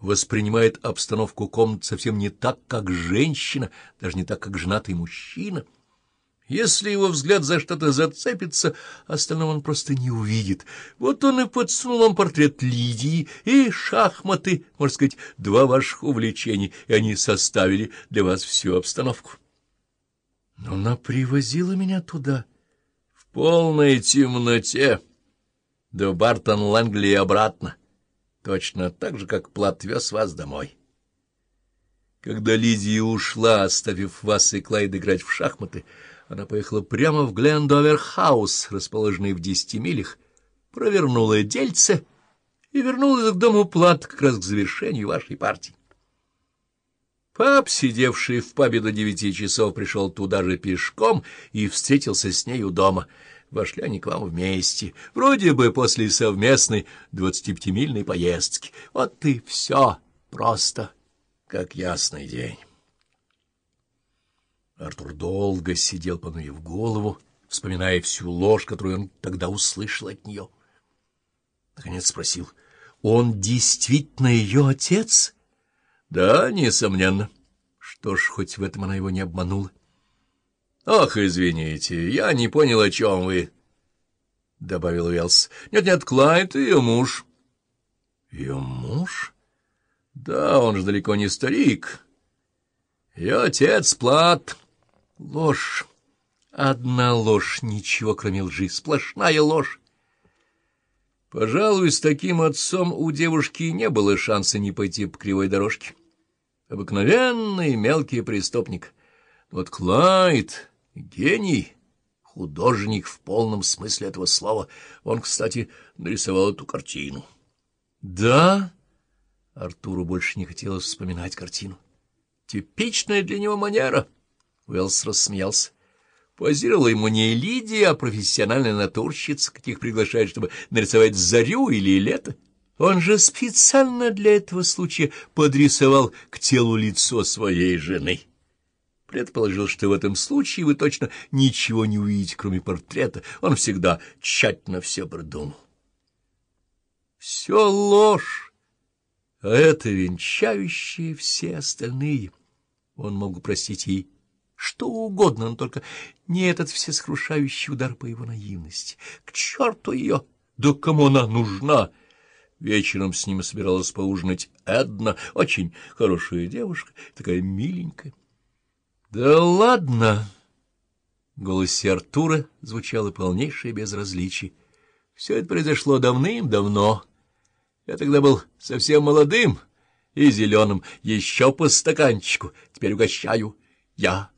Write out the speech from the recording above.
воспринимает обстановку комнаты совсем не так, как женщина, даже не так, как женатый мужчина. Если его взгляд за что-то зацепится, остального он просто не увидит. Вот он и подсунул вам портрет Лидии и шахматы, можно сказать, два ваших увлечения, и они составили для вас всю обстановку. Но она привозила меня туда, в полной темноте, до Бартон-Лэнгли и обратно, точно так же, как Плат вез вас домой. Когда Лидия ушла, оставив вас и Клайд играть в шахматы, она поехала прямо в Глендовер-хаус, расположенный в десяти милях, провернула дельце и вернулась к дому Плат как раз к завершению вашей партии. Пап, сидевший в пабе до девяти часов, пришел туда же пешком и встретился с нею дома. Вошли они к вам вместе, вроде бы после совместной двадцатипятимильной поездки. Вот и все просто, как ясный день. Артур долго сидел, понурив голову, вспоминая всю ложь, которую он тогда услышал от нее. Наконец спросил, «Он действительно ее отец?» Да, несомненно. Что ж, хоть в этом она его не обманула. — Ах, извините, я не понял, о чем вы, — добавил Уэллс. Нет, — Нет-нет, Клайд — ее муж. — Ее муж? — Да, он же далеко не старик. Ее отец Плат. Ложь. Одна ложь, ничего кроме лжи, сплошная ложь. Пожалуй, с таким отцом у девушки не было шанса не пойти по кривой дорожке. Обыкновенный мелкий преступник. Вот Клайд — гений, художник в полном смысле этого слова. Он, кстати, нарисовал эту картину. — Да? Артуру больше не хотелось вспоминать картину. — Типичная для него манера. Уэллс рассмеялся. Позировала ему не Лидия, а профессиональная натурщица, каких приглашает, чтобы нарисовать зарю или лето. Он же специально для этого случая подрисовал к телу лицо своей жены. Предположил, что в этом случае вы точно ничего не увидите, кроме портрета. Он всегда тщательно все продумал. Все ложь, а это венчающие все остальные. Он мог простить ей что угодно, но только не этот всесхрушающий удар по его наивности. К черту ее! Да кому она нужна? Вечером с ним собиралась поужинать Эдна, очень хорошая девушка, такая миленькая. — Да ладно! — в голосе Артура звучало полнейшее безразличие. Все это произошло давным-давно. Я тогда был совсем молодым и зеленым, еще по стаканчику. Теперь угощаю я.